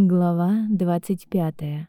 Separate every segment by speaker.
Speaker 1: Глава 25.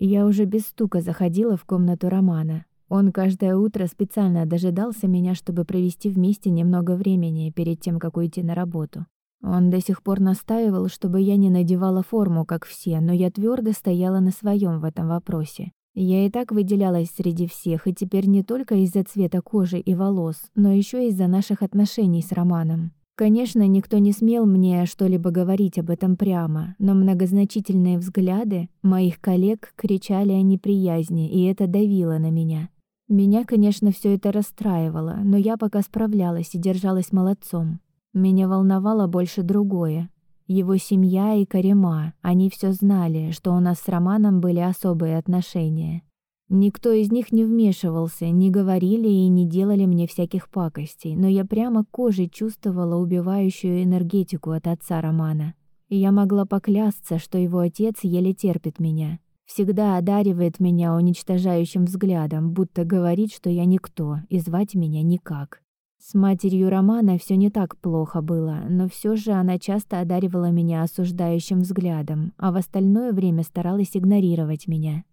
Speaker 1: Я уже без стука заходила в комнату Романа. Он каждое утро специально дожидался меня, чтобы провести вместе немного времени перед тем, как уйти на работу. Он до сих пор настаивал, чтобы я не надевала форму, как все, но я твердо стояла на своем в этом вопросе. Я и так выделялась среди всех, и теперь не только из-за цвета кожи и волос, но еще из-за наших отношений с Романом. Конечно, никто не смел мне что-либо говорить об этом прямо, но многозначительные взгляды моих коллег кричали о неприязни, и это давило на меня. Меня, конечно, все это расстраивало, но я пока справлялась и держалась молодцом. Меня волновало больше другое. Его семья и Карима, они все знали, что у нас с Романом были особые отношения. Никто из них не вмешивался, не говорили и не делали мне всяких пакостей, но я прямо кожей чувствовала убивающую энергетику от отца Романа. И я могла поклясться, что его отец еле терпит меня. Всегда одаривает меня уничтожающим взглядом, будто говорит, что я никто, и звать меня никак. С матерью Романа все не так плохо было, но все же она часто одаривала меня осуждающим взглядом, а в остальное время старалась игнорировать меня.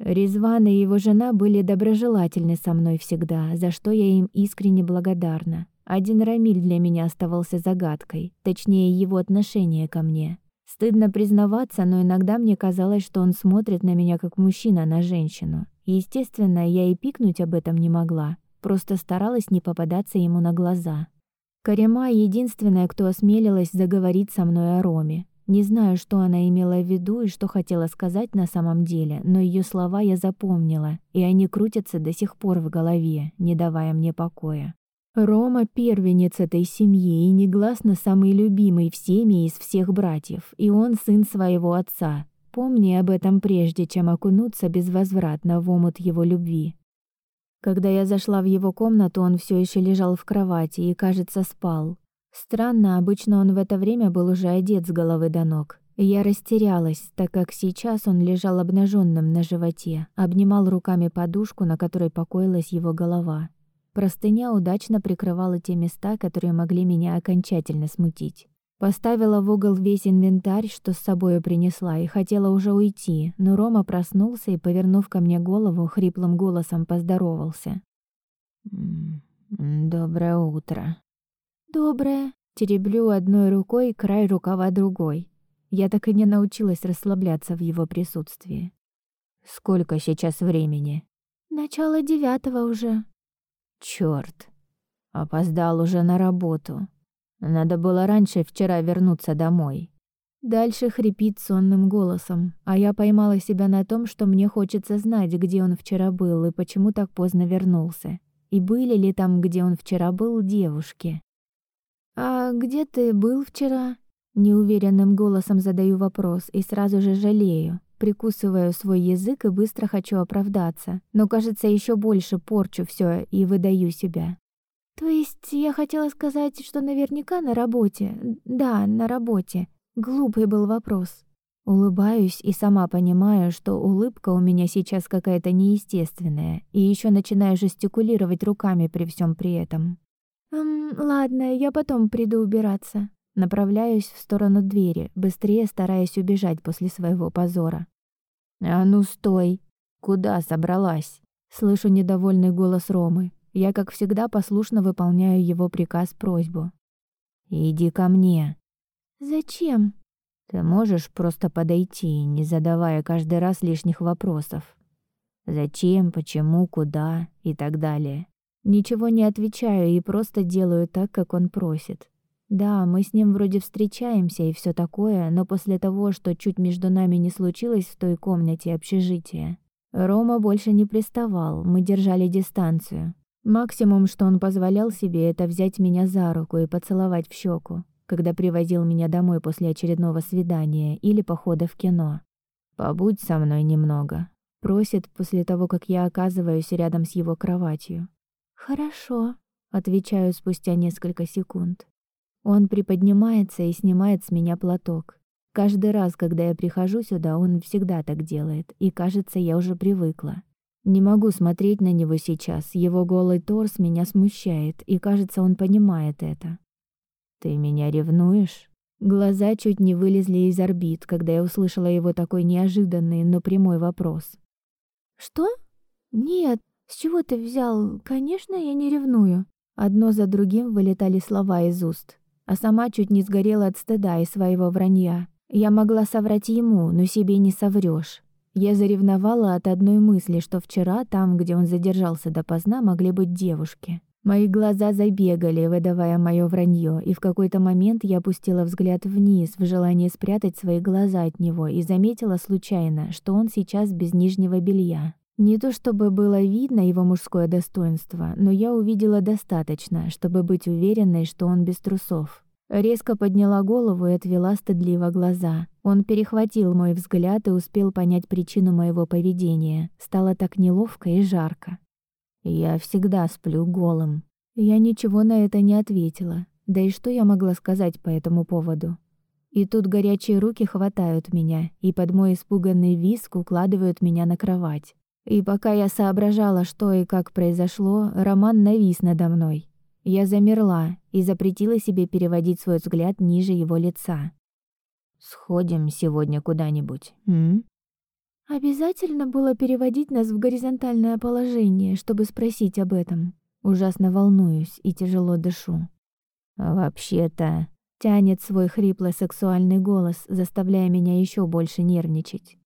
Speaker 1: Резван и его жена были доброжелательны со мной всегда, за что я им искренне благодарна. Один Рамиль для меня оставался загадкой, точнее его отношение ко мне. Стыдно признаваться, но иногда мне казалось, что он смотрит на меня как мужчина на женщину. естественно, я и пикнуть об этом не могла, просто старалась не попадаться ему на глаза. Карема единственная, кто осмелилась заговорить со мной о Роме. Не знаю, что она имела в виду и что хотела сказать на самом деле, но ее слова я запомнила, и они крутятся до сих пор в голове, не давая мне покоя. Рома — первенец этой семьи и негласно самый любимый всеми из всех братьев, и он сын своего отца. Помни об этом прежде, чем окунуться безвозвратно в омут его любви. Когда я зашла в его комнату, он все еще лежал в кровати и, кажется, спал. Странно, обычно он в это время был уже одет с головы до ног. Я растерялась, так как сейчас он лежал обнаженным на животе, обнимал руками подушку, на которой покоилась его голова. Простыня удачно прикрывала те места, которые могли меня окончательно смутить. Поставила в угол весь инвентарь, что с собой принесла, и хотела уже уйти, но Рома проснулся и, повернув ко мне голову, хриплым голосом поздоровался. «Доброе утро», «Доброе». Тереблю одной рукой край рукава другой. Я так и не научилась расслабляться в его присутствии. «Сколько сейчас времени?» «Начало девятого уже». «Чёрт. Опоздал уже на работу. Надо было раньше вчера вернуться домой». Дальше хрипит сонным голосом, а я поймала себя на том, что мне хочется знать, где он вчера был и почему так поздно вернулся. И были ли там, где он вчера был, девушки. «А где ты был вчера?» Неуверенным голосом задаю вопрос и сразу же жалею. Прикусываю свой язык и быстро хочу оправдаться, но, кажется, еще больше порчу все и выдаю себя. То есть я хотела сказать, что наверняка на работе. Да, на работе. Глупый был вопрос. Улыбаюсь и сама понимаю, что улыбка у меня сейчас какая-то неестественная, и еще начинаю жестикулировать руками при всем при этом. «Эм, ладно, я потом приду убираться». Направляюсь в сторону двери, быстрее стараясь убежать после своего позора. «А ну стой! Куда собралась?» Слышу недовольный голос Ромы. Я, как всегда, послушно выполняю его приказ-просьбу. «Иди ко мне». «Зачем?» «Ты можешь просто подойти, не задавая каждый раз лишних вопросов. Зачем, почему, куда и так далее. Ничего не отвечаю и просто делаю так, как он просит. Да, мы с ним вроде встречаемся и все такое, но после того, что чуть между нами не случилось в той комнате общежития, Рома больше не приставал, мы держали дистанцию. Максимум, что он позволял себе, это взять меня за руку и поцеловать в щеку, когда привозил меня домой после очередного свидания или похода в кино. «Побудь со мной немного», — просит после того, как я оказываюсь рядом с его кроватью. «Хорошо», — отвечаю спустя несколько секунд. Он приподнимается и снимает с меня платок. Каждый раз, когда я прихожу сюда, он всегда так делает, и, кажется, я уже привыкла. Не могу смотреть на него сейчас, его голый торс меня смущает, и, кажется, он понимает это. «Ты меня ревнуешь?» Глаза чуть не вылезли из орбит, когда я услышала его такой неожиданный, но прямой вопрос.
Speaker 2: «Что? Нет, с чего ты взял? Конечно, я не ревную».
Speaker 1: Одно за другим вылетали слова из уст, а сама чуть не сгорела от стыда и своего вранья. Я могла соврать ему, но себе не соврёшь. Я заревновала от одной мысли, что вчера там, где он задержался допоздна, могли быть девушки. Мои глаза забегали, выдавая моё вранье, и в какой-то момент я опустила взгляд вниз в желании спрятать свои глаза от него и заметила случайно, что он сейчас без нижнего белья. Не то чтобы было видно его мужское достоинство, но я увидела достаточно, чтобы быть уверенной, что он без трусов. Резко подняла голову и отвела стыдливо глаза. Он перехватил мой взгляд и успел понять причину моего поведения. Стало так неловко и жарко. Я всегда сплю голым. Я ничего на это не ответила. Да и что я могла сказать по этому поводу? И тут горячие руки хватают меня и под мой испуганный визг укладывают меня на кровать. И пока я соображала, что и как произошло, Роман навис надо мной. Я замерла и запретила себе переводить свой взгляд ниже его лица. «Сходим сегодня куда-нибудь, м?»
Speaker 2: Обязательно было переводить нас в горизонтальное положение, чтобы спросить об этом.
Speaker 1: Ужасно волнуюсь и тяжело дышу. Вообще-то, тянет свой хриплый сексуальный голос, заставляя меня еще больше нервничать.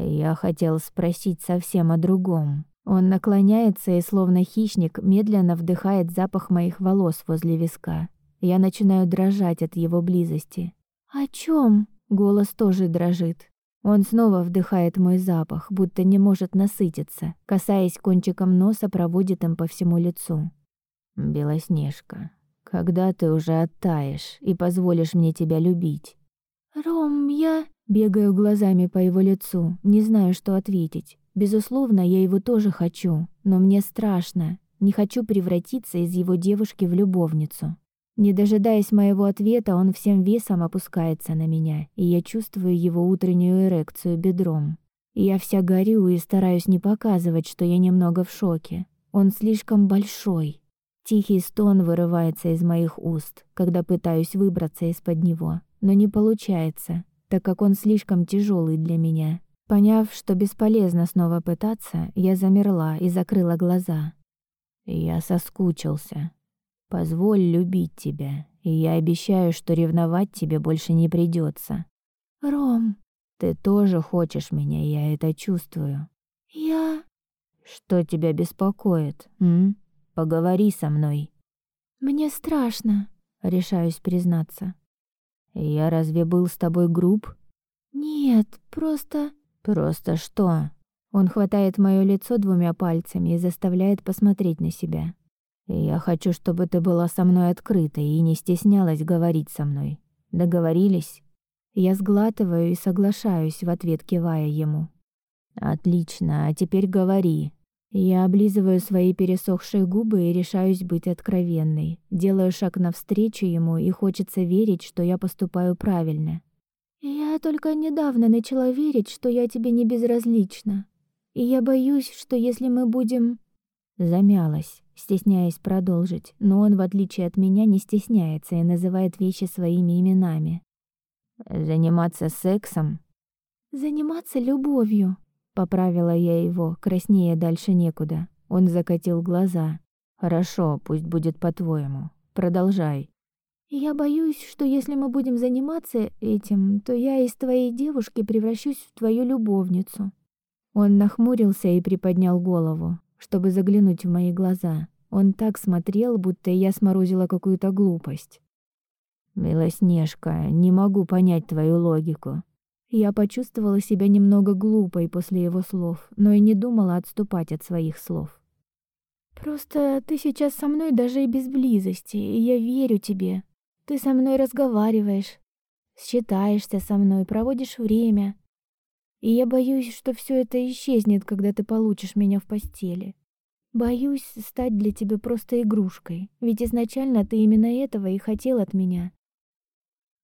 Speaker 1: Я хотел спросить совсем о другом. Он наклоняется и, словно хищник, медленно вдыхает запах моих волос возле виска. Я начинаю дрожать от его близости.
Speaker 2: «О чем?
Speaker 1: Голос тоже дрожит. Он снова вдыхает мой запах, будто не может насытиться, касаясь кончиком носа, проводит им по всему лицу. «Белоснежка, когда ты уже оттаешь и позволишь мне тебя любить?»
Speaker 2: «Ром, я...»
Speaker 1: Бегаю глазами по его лицу, не знаю, что ответить. Безусловно, я его тоже хочу, но мне страшно. Не хочу превратиться из его девушки в любовницу. Не дожидаясь моего ответа, он всем весом опускается на меня, и я чувствую его утреннюю эрекцию бедром. Я вся горю и стараюсь не показывать, что я немного в шоке. Он слишком большой. Тихий стон вырывается из моих уст, когда пытаюсь выбраться из-под него, но не получается, так как он слишком тяжелый для меня. Поняв, что бесполезно снова пытаться, я замерла и закрыла глаза. Я соскучился. Позволь любить тебя, и я обещаю, что ревновать тебе больше не придется.
Speaker 2: Ром,
Speaker 1: ты тоже хочешь меня, я это чувствую.
Speaker 2: Я...
Speaker 1: Что тебя беспокоит, м? Поговори со мной.
Speaker 2: Мне страшно,
Speaker 1: решаюсь признаться. Я разве был с тобой груб?
Speaker 2: Нет, просто...
Speaker 1: Просто что? Он хватает моё лицо двумя пальцами и заставляет посмотреть на себя. Я хочу, чтобы ты была со мной открытой и не стеснялась говорить со мной. Договорились? Я сглатываю и соглашаюсь в ответ, кивая ему. Отлично, а теперь говори. Я облизываю свои пересохшие губы и решаюсь быть откровенной. Делаю шаг навстречу ему, и хочется верить, что я поступаю правильно.
Speaker 2: Я только недавно начала верить, что я тебе не безразлична. И я боюсь, что если мы будем
Speaker 1: Замялась, стесняясь продолжить, но он, в отличие от меня, не стесняется и называет вещи своими именами. «Заниматься сексом?»
Speaker 2: «Заниматься любовью», —
Speaker 1: поправила я его, краснее дальше некуда. Он закатил глаза. «Хорошо, пусть будет по-твоему. Продолжай».
Speaker 2: «Я боюсь, что если мы будем заниматься этим, то я из твоей девушки превращусь в твою любовницу».
Speaker 1: Он нахмурился и приподнял голову чтобы заглянуть в мои глаза. Он так смотрел, будто я сморозила какую-то глупость. «Белоснежка, не могу понять твою логику». Я почувствовала себя немного глупой после его слов, но и не думала отступать от своих слов.
Speaker 2: «Просто ты сейчас со мной даже и без близости, и я верю тебе. Ты со мной разговариваешь, считаешься со мной, проводишь время. И я боюсь, что все это исчезнет, когда ты получишь меня в постели. Боюсь стать для тебя просто игрушкой, ведь изначально ты именно этого и хотел от меня.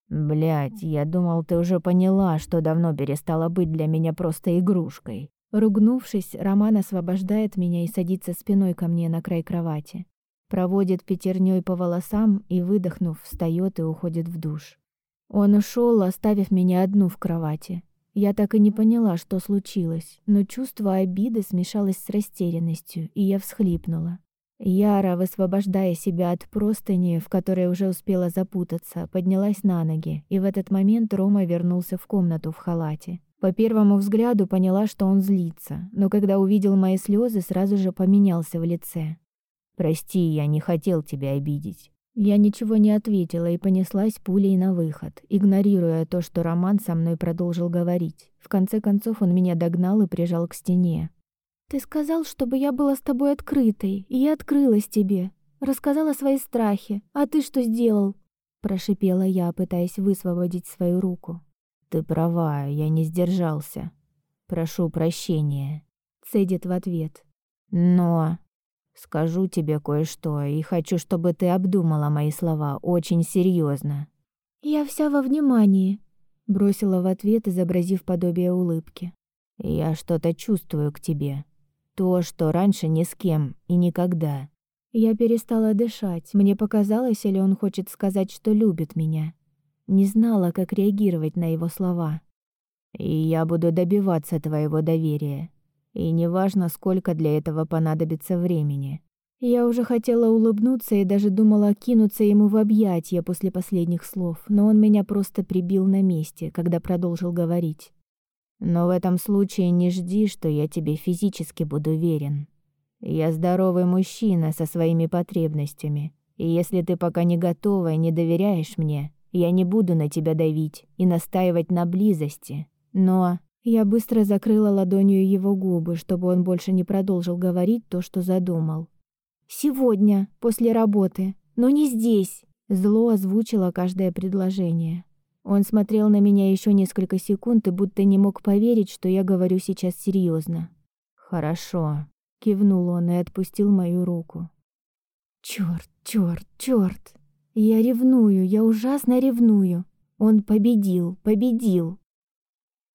Speaker 1: Блять, я думал, ты уже поняла, что давно перестала быть для меня просто игрушкой. Ругнувшись, Роман освобождает меня и садится спиной ко мне на край кровати. Проводит пятерней по волосам и, выдохнув, встает и уходит в душ. Он ушел, оставив меня одну в кровати. Я так и не поняла, что случилось, но чувство обиды смешалось с растерянностью, и я всхлипнула. Яра, высвобождая себя от простыни, в которой уже успела запутаться, поднялась на ноги, и в этот момент Рома вернулся в комнату в халате. По первому взгляду поняла, что он злится, но когда увидел мои слезы, сразу же поменялся в лице. «Прости, я не хотел тебя обидеть». Я ничего не ответила и понеслась пулей на выход, игнорируя то, что Роман со мной продолжил говорить. В конце концов он меня догнал и прижал к стене.
Speaker 2: «Ты сказал, чтобы я была с тобой открытой, и я открылась тебе. Рассказала свои страхи. А ты что сделал?» Прошипела я, пытаясь высвободить свою руку.
Speaker 1: «Ты права, я не сдержался. Прошу прощения», — цедит в ответ. «Но Скажу тебе кое-что и хочу, чтобы ты обдумала мои слова очень серьезно.
Speaker 2: Я вся во внимании, бросила в ответ, изобразив подобие улыбки.
Speaker 1: Я что-то чувствую к тебе. То, что раньше ни с кем и никогда. Я перестала дышать. Мне показалось, или он хочет сказать, что любит меня. Не знала, как реагировать на его слова. И я буду добиваться твоего доверия. И неважно, сколько для этого понадобится времени. Я уже хотела улыбнуться и даже думала кинуться ему в объятия после последних слов, но он меня просто прибил на месте, когда продолжил говорить. Но в этом случае не жди, что я тебе физически буду верен. Я здоровый мужчина со своими потребностями, и если ты пока не готова и не доверяешь мне, я не буду на тебя давить и настаивать на близости. Но я быстро закрыла ладонью его губы, чтобы он больше не продолжил говорить то, что задумал.
Speaker 2: «Сегодня, после работы, но не здесь!»
Speaker 1: Зло озвучило каждое предложение. Он смотрел на меня еще несколько секунд и будто не мог поверить, что я говорю сейчас серьезно. «Хорошо», — кивнул он и отпустил мою руку.
Speaker 2: «Чёрт, чёрт, чёрт! Я ревную, я ужасно ревную! Он победил, победил!»